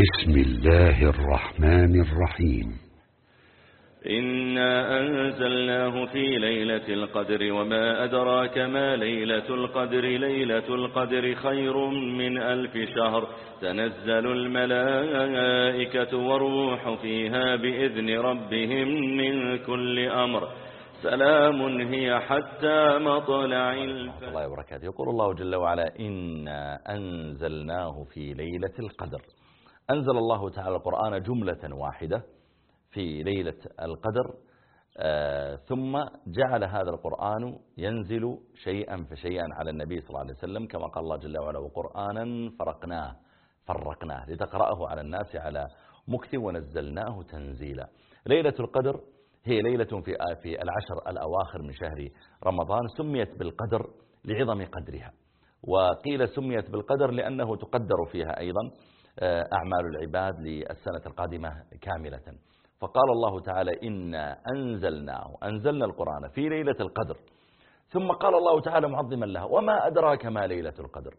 بسم الله الرحمن الرحيم. إنا أنزلناه في ليلة القدر وما أدراك ما ليلة القدر. ليلة القدر خير من ألف شهر. تنزل الملائكة والروح فيها بإذن ربهم من كل أمر. سلام هي حتى مطلع الفجر. الله وبركاته. يقول الله جل وعلا إنا أنزلناه في ليلة القدر. أنزل الله تعالى القرآن جملة واحدة في ليلة القدر آه ثم جعل هذا القرآن ينزل شيئا فشيئا على النبي صلى الله عليه وسلم كما قال الله جل وعلا وقرآنا فرقناه فرقناه لتقرأه على الناس على مكت ونزلناه تنزيلا. ليلة القدر هي ليلة في في العشر الأواخر من شهر رمضان سميت بالقدر لعظم قدرها وقيل سميت بالقدر لأنه تقدر فيها أيضا. أعمال العباد للسنة القادمة كاملة. فقال الله تعالى إنا أنزلناه أنزلنا القرآن في ليلة القدر. ثم قال الله تعالى معظما لها وما أدراك ما ليلة القدر؟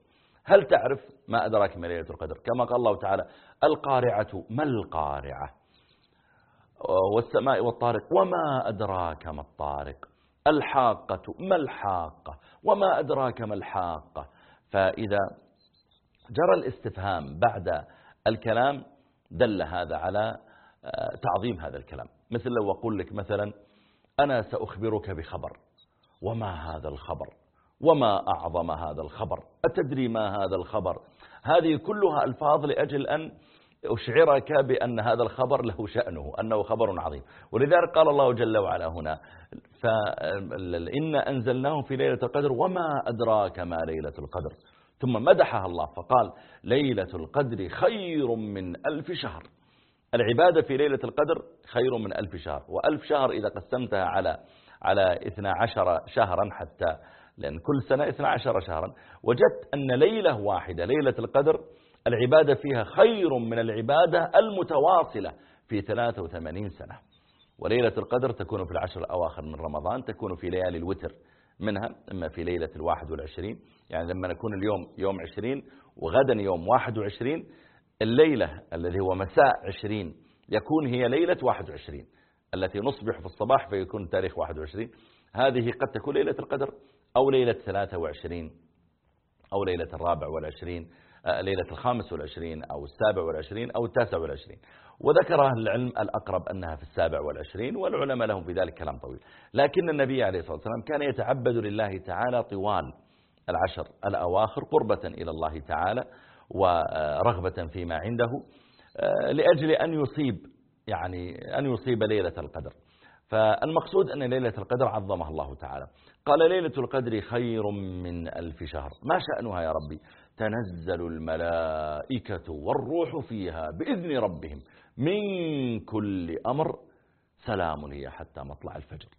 هل تعرف ما أدراك ما ليلة القدر؟ كما قال الله تعالى القارعة ما القارعة؟ والسماء والطارق وما أدراك ما الطارق؟ الحاقة ما الحاقة؟ وما أدراك ما الحاقة؟ فإذا جرى الاستفهام بعد الكلام دل هذا على آه، تعظيم هذا الكلام. مثل لو أقول لك مثلا أنا سأخبرك بخبر. وما هذا الخبر؟ وما أعظم هذا الخبر؟ أتدري ما هذا الخبر؟ هذه كلها ألفاظ لأجل أن أشعرك بأن هذا الخبر له شأنه أنه خبر عظيم. ولذلك قال الله جل وعلا هنا فإن أنزلناه في ليلة القدر وما أدراك ما ليلة القدر. ثم مدحها الله فقال ليلة القدر خير من ألف شهر. العبادة في ليلة القدر خير من ألف شهر وألف شهر إذا قسمتها على على 12 شهرا حتى لأن كل سنة 12 شهرا. وجدت أن ليلة واحدة ليلة القدر العبادة فيها خير من العبادة المتواصلة في 83 سنة. وليلة القدر تكون في العشر الأواخر من رمضان تكون في ليالي الوتر. منها إما في ليلة الواحد والعشرين يعني لما نكون اليوم يوم عشرين وغدا يوم واحد وعشرين الليلة الذي هو مساء عشرين يكون هي ليلة واحد وعشرين التي نصبح في الصباح فيكون تاريخ واحد وعشرين. هذه قد تكون ليلة القدر أو ليلة ثلاثة وعشرين أو ليلة الرابع والعشرين. ليلة الخامس والعشرين أو السابع والعشرين أو التاسع والعشرين. وذكر أهل العلم الأقرب أنها في السابع والعشرين والعلماء لهم في ذلك كلام طويل. لكن النبي عليه الصلاة والسلام كان يتعبد لله تعالى طوال العشر الأواخر قربة إلى الله تعالى ورغبة فيما عنده آه، لأجل أن يصيب يعني أن يصيب ليلة القدر. فالمقصود أن ليلة القدر عظمها الله تعالى. قال ليلة القدر خير من ألف شهر. ما شأنها يا ربي؟ تنزل الملائكة والروح فيها بإذن ربهم. من كل أمر سلام هي حتى مطلع الفجر.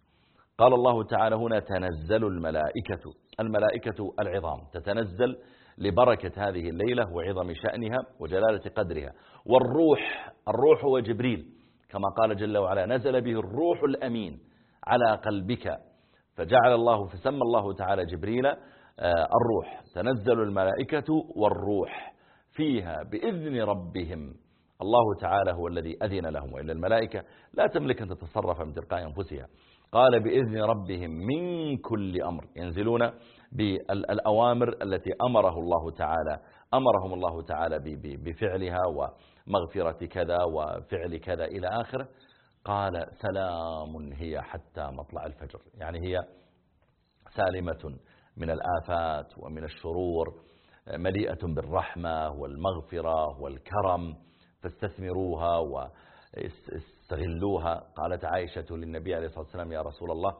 قال الله تعالى هنا تنزل الملائكة. الملائكة العظام. تتنزل لبركة هذه الليلة وعظم شأنها وجلالة قدرها. والروح الروح هو جبريل. كما قال جل وعلا نزل به الروح الأمين على قلبك فجعل الله فسمى الله تعالى جبريل آه، الروح تنزل الملائكة والروح فيها بإذن ربهم. الله تعالى هو الذي أذن لهم وإلا الملائكة لا تملك أن تتصرف من تلقاء أنفسها. قال بإذن ربهم من كل أمر ينزلون بالأوامر التي أمره الله تعالى أمرهم الله تعالى بفعلها ومغفرة كذا وفعل كذا إلى آخره. قال سلام هي حتى مطلع الفجر. يعني هي سالمة من الآفات ومن الشرور مليئة بالرحمة والمغفرة والكرم فاستثمروها واستغلوها. قالت عائشة للنبي عليه الصلاة والسلام يا رسول الله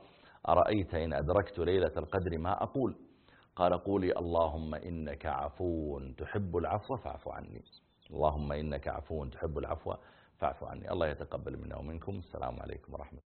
أرأيت إن أدركت ليلة القدر ما أقول؟ قال قولي اللهم إنك عفو تحب العفو فاعف عني. اللهم إنك عفو تحب العفو فاعف عني. الله يتقبل منا ومنكم. السلام عليكم ورحمة